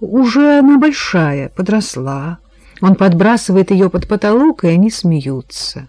Уже она большая, подросла. Он подбрасывает ее под потолок, и они смеются.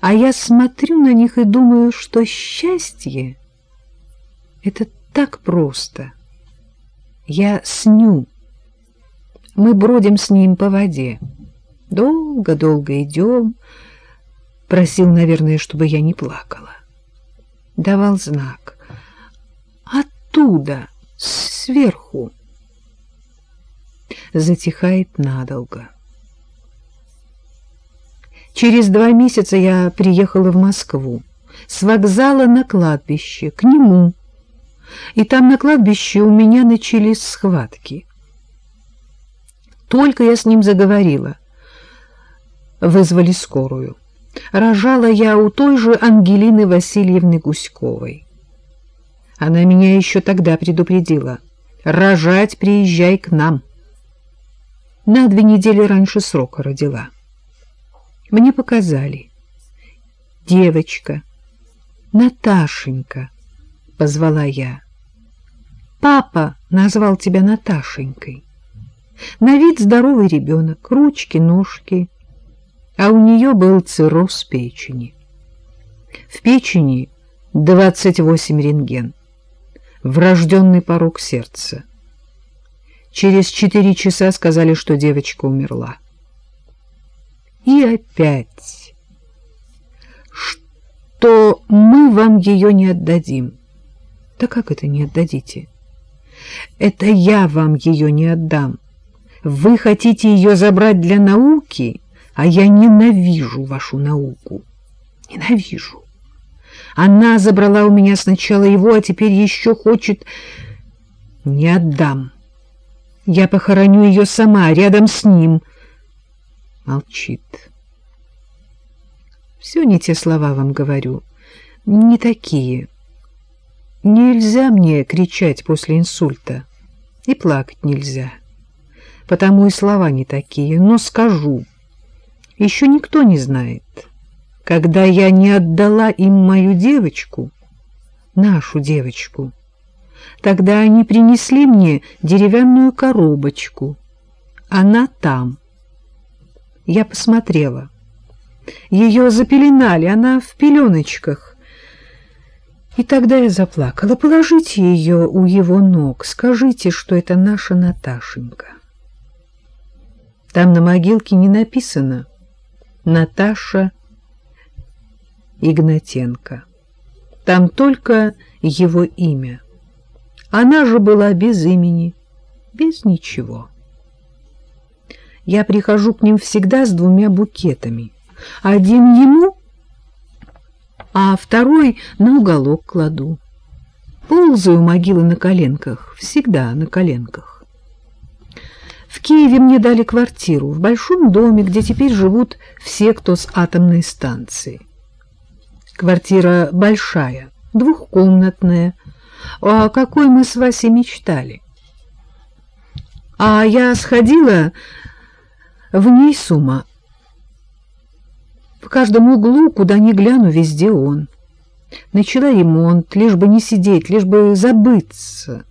А я смотрю на них и думаю, что счастье — это так просто. Я сню. Мы бродим с ним по воде. Долго-долго идем. Просил, наверное, чтобы я не плакала. Давал знак. Оттуда, сверху. Затихает надолго. Через два месяца я приехала в Москву, с вокзала на кладбище, к нему. И там на кладбище у меня начались схватки. Только я с ним заговорила. Вызвали скорую. Рожала я у той же Ангелины Васильевны Гуськовой. Она меня еще тогда предупредила. «Рожать приезжай к нам». На две недели раньше срока родила. Мне показали. Девочка, Наташенька, позвала я. Папа назвал тебя Наташенькой. На вид здоровый ребенок, ручки, ножки, а у нее был цирроз печени. В печени 28 рентген, врожденный порог сердца. Через четыре часа сказали, что девочка умерла. И опять, что мы вам ее не отдадим. Да как это не отдадите? Это я вам ее не отдам. Вы хотите ее забрать для науки, а я ненавижу вашу науку. Ненавижу. Она забрала у меня сначала его, а теперь еще хочет... Не отдам. Я похороню ее сама, рядом с ним — молчит. Все не те слова вам говорю, не такие. Нельзя мне кричать после инсульта, и плакать нельзя. Потому и слова не такие, но скажу. Еще никто не знает. Когда я не отдала им мою девочку, нашу девочку, тогда они принесли мне деревянную коробочку. Она там. Я посмотрела. Ее запеленали, она в пеленочках. И тогда я заплакала. Положите ее у его ног, скажите, что это наша Наташенька. Там на могилке не написано «Наташа Игнатенко». Там только его имя. Она же была без имени, без ничего. Я прихожу к ним всегда с двумя букетами. Один ему, а второй на уголок кладу. Ползаю могилы на коленках, всегда на коленках. В Киеве мне дали квартиру в большом доме, где теперь живут все, кто с атомной станции. Квартира большая, двухкомнатная, о какой мы с Васей мечтали. А я сходила в ней с ума. В каждом углу, куда ни гляну, везде он. Начала ремонт, лишь бы не сидеть, лишь бы забыться.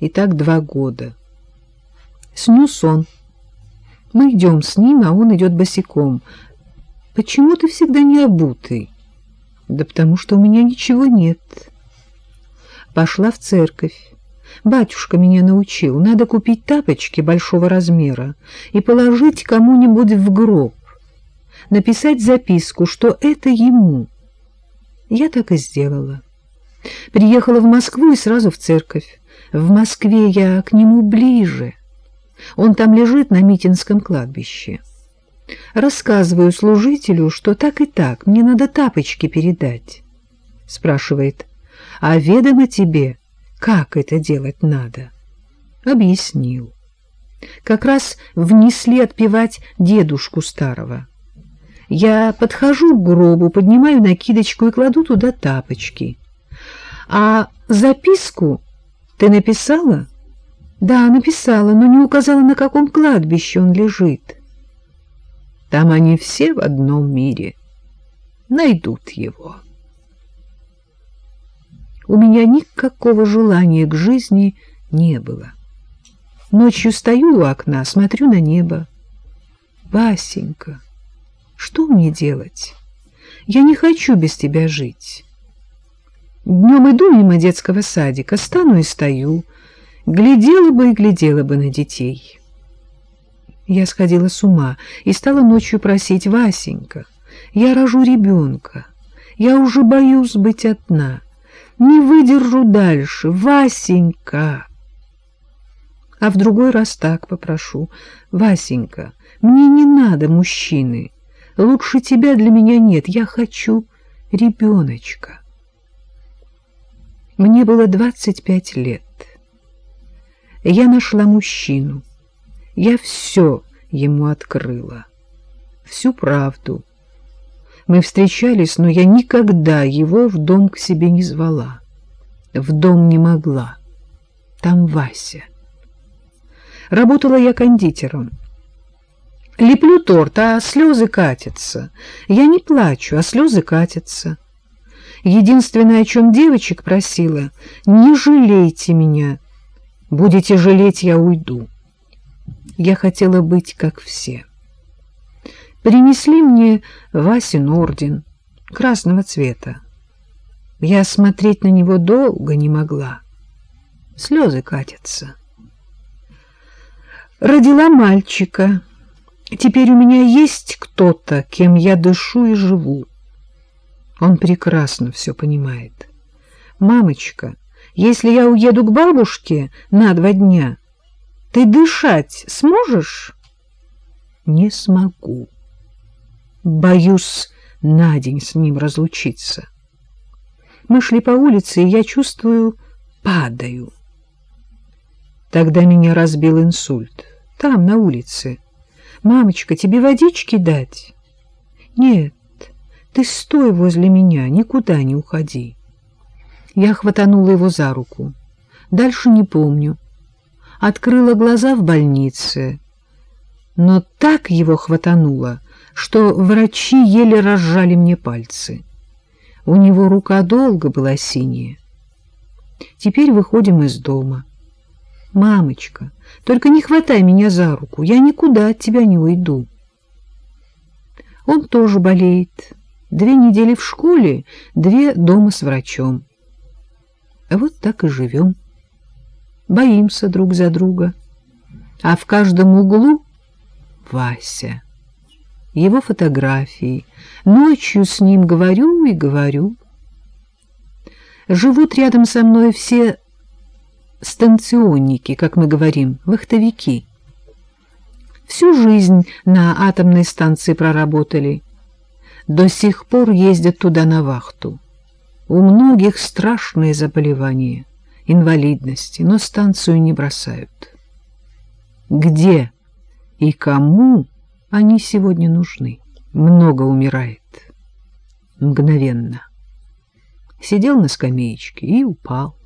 И так два года. Сню сон. Мы идем с ним, а он идет босиком. Почему ты всегда не обутый? Да потому что у меня ничего нет. Пошла в церковь. Батюшка меня научил. Надо купить тапочки большого размера и положить кому-нибудь в гроб. Написать записку, что это ему. Я так и сделала. Приехала в Москву и сразу в церковь. В Москве я к нему ближе. Он там лежит на Митинском кладбище. Рассказываю служителю, что так и так, мне надо тапочки передать. Спрашивает, а ведомо тебе, как это делать надо. Объяснил. Как раз внесли отпевать дедушку старого. Я подхожу к гробу, поднимаю накидочку и кладу туда тапочки. А записку ты написала? Да, написала, но не указала, на каком кладбище он лежит. Там они все в одном мире. Найдут его у меня никакого желания к жизни не было. Ночью стою у окна, смотрю на небо. Васенька, что мне делать? Я не хочу без тебя жить. Днем иду мимо детского садика, стану и стою, глядела бы и глядела бы на детей. Я сходила с ума и стала ночью просить Васенька, я рожу ребенка, я уже боюсь быть одна, не выдержу дальше, Васенька. А в другой раз так попрошу, Васенька, мне не надо мужчины, лучше тебя для меня нет, я хочу ребеночка. Мне было 25 лет. Я нашла мужчину. Я все ему открыла. Всю правду. Мы встречались, но я никогда его в дом к себе не звала. В дом не могла. Там Вася. Работала я кондитером. Леплю торт, а слезы катятся. Я не плачу, а слезы катятся. Единственное, о чем девочек просила, не жалейте меня. Будете жалеть, я уйду. Я хотела быть как все. Принесли мне Васин орден красного цвета. Я смотреть на него долго не могла. Слезы катятся. Родила мальчика. Теперь у меня есть кто-то, кем я дышу и живу. Он прекрасно все понимает. «Мамочка, если я уеду к бабушке на два дня, ты дышать сможешь?» «Не смогу. Боюсь на день с ним разлучиться. Мы шли по улице, и я чувствую, падаю. Тогда меня разбил инсульт. Там, на улице. «Мамочка, тебе водички дать?» «Нет, ты стой возле меня, никуда не уходи. Я хватанула его за руку. Дальше не помню. Открыла глаза в больнице, но так его хватануло, что врачи еле разжали мне пальцы. У него рука долго была синяя. Теперь выходим из дома. «Мамочка, только не хватай меня за руку, я никуда от тебя не уйду». Он тоже болеет, Две недели в школе, две дома с врачом. Вот так и живем. Боимся друг за друга. А в каждом углу Вася. Его фотографии. Ночью с ним говорю и говорю. Живут рядом со мной все станционники, как мы говорим, вахтовики. Всю жизнь на атомной станции проработали до сих пор ездят туда на вахту. У многих страшные заболевания, инвалидности, но станцию не бросают. Где и кому они сегодня нужны? Много умирает. Мгновенно. Сидел на скамеечке и упал.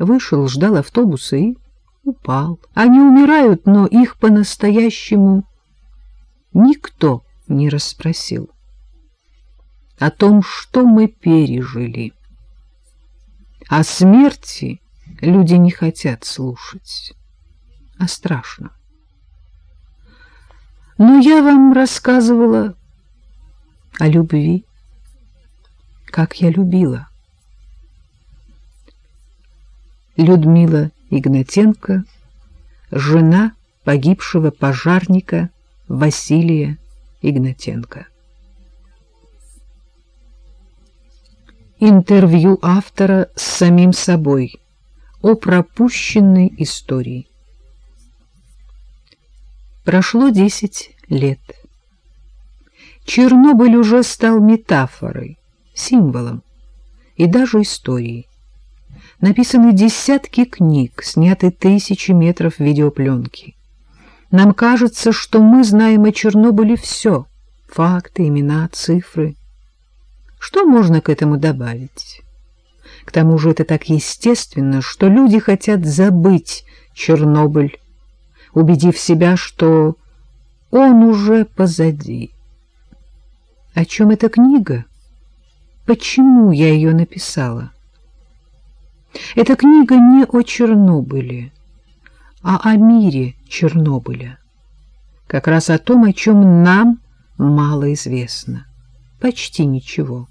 Вышел, ждал автобуса и упал. Они умирают, но их по-настоящему никто не расспросил о том, что мы пережили. О смерти люди не хотят слушать, а страшно. Но я вам рассказывала о любви, как я любила. Людмила Игнатенко, жена погибшего пожарника Василия Игнатенко. Интервью автора с самим собой о пропущенной истории. Прошло десять лет. Чернобыль уже стал метафорой, символом и даже историей. Написаны десятки книг, сняты тысячи метров видеопленки. Нам кажется, что мы знаем о Чернобыле все — факты, имена, цифры — что можно к этому добавить? К тому же это так естественно, что люди хотят забыть Чернобыль, убедив себя, что он уже позади. О чем эта книга? Почему я ее написала? Эта книга не о Чернобыле, а о мире Чернобыля. Как раз о том, о чем нам мало известно. Почти ничего.